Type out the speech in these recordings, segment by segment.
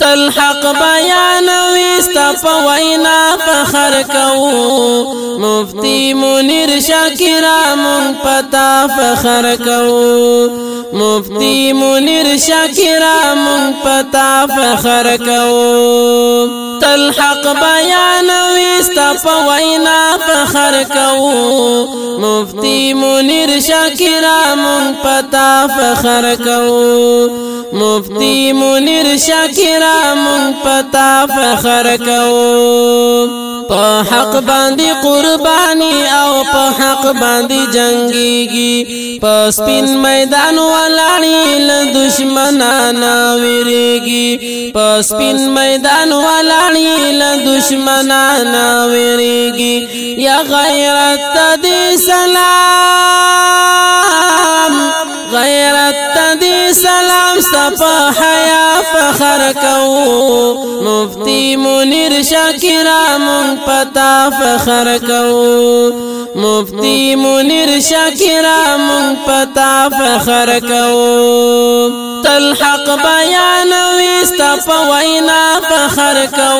تل حق بیان وستا په وینا فخر کو مفتی منیر شاکر مون پتا فخر کو مفتی منیر شاکر مون پتا فخر کو تل حق بیان وستا په وینا فخر کو مفتی منیر شاکر مون پتا فخر کو مفتی منیر شاکر مون پتا فخر کو په حق باندې قرباني او په حق باندې جنگيږي په سپین میدان ولاړی له دشمنانو ویریږي په سپین میدان ولاړی له دشمنانو ویریږي یا غیرت دې سلام دی سلام سپا حیا فخر کو مفتی منیر شاکر مون پتا فخر کو مفتی منیر شاکر مون پتا فخر کو تل حق بیان وست په وینا فخر کو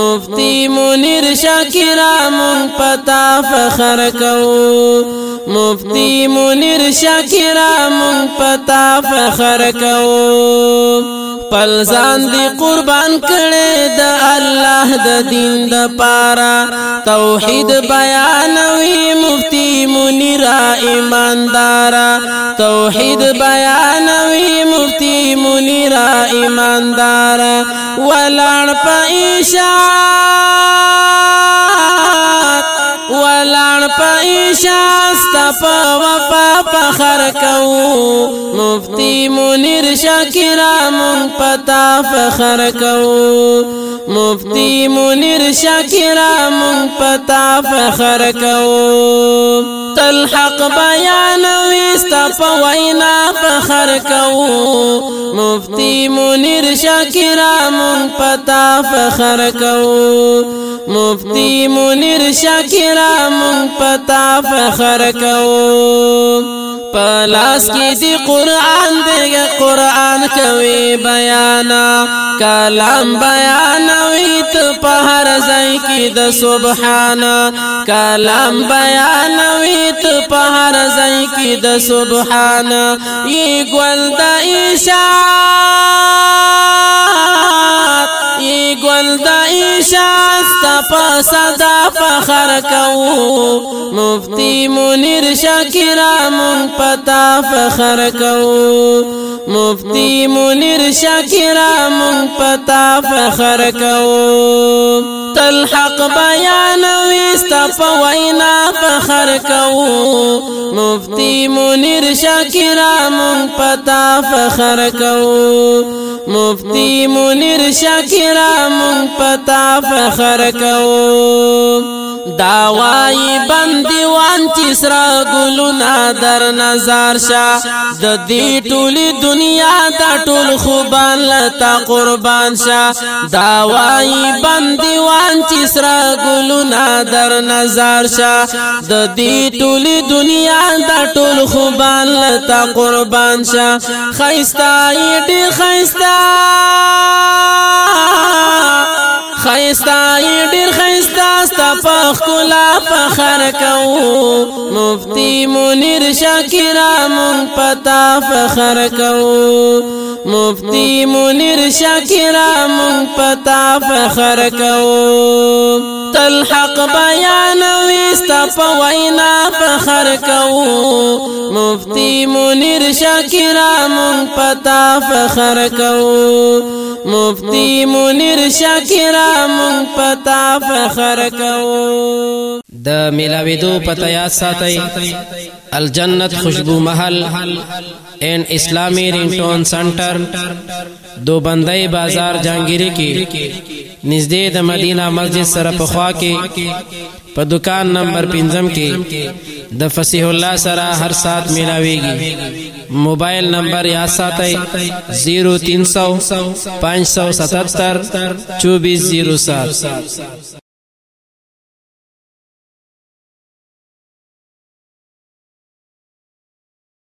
مفتی منیر شاکر مون پتا فخر کو مفتی منیر شاکرا مون پتا فخر کو پل ځان دی قربان کړي د الله د دین د پارا توحید بیان وی مفتی منیر ایماندارا توحید بیان وی مفتی منیر ایماندارا ولړ پېشا ستپا وفا فخر کو مفتی منیر شاکرہ من پتا فخر کو مفتی منیر شاکرہ من پتا فخر کو تل حق بیان وستا پوینا فخر کو مفتی منیر شاکرہ من پتا فخر کو مفتی منیر شاکر مون پتا فخر کو پلاس کی دی قرآن دیگا قرآن کوي بیانا کلام بیانا وی ته په هر ځای کې د سبحان کلام بیان وی ته په هر ځای کې د سبحان یې ګل د عیسی شاستا پسدا فخر کو مفتی منیر شاکر مون پتا فخر کو مفتی منیر شاکر مون پتا فخر کو تل حق بیان وست په وینا فخر کو مفتی منیر شاکر مون پتا فخر کو مفتی منیر شاکر مون پتا فخر کو دا وای بندي وان چې سرا ګلونا در نظر شاه د دې ټولي دنیا دا ټول خوبان لتا قربان شاه دا وای بندي وان چې سرا ګلونا در نظر شاه د دې ټولي دنیا دا ټول خوبان لتا قربان شاه خيستا دې خيستا خیستا ډیر خیستا ستا په خلا فخر کو مفتی منیر شاکر مون پتا فخر کو مفتی منیر شاکر مون پتا فخر کو تل حق بیان وستا په وینا فخر کو مفتی منیر شاکرا مون پتا فخر کو مفتی منیر شاکرا مون پتا فخر کو د ملاویدو پتا یا ساتي الجنت خوشبو محل این اسلامی سنٹر دو بندے بازار جہانگیری کے نجدید مدینہ مسجد سرپخوا کے دکان نمبر پنجم کے دفصیح اللہ سرا ہر ساتھ ملاوے گی موبائل نمبر یا سات زیرو تین سو پانچ سو ستہتر چوبیس زیرو سات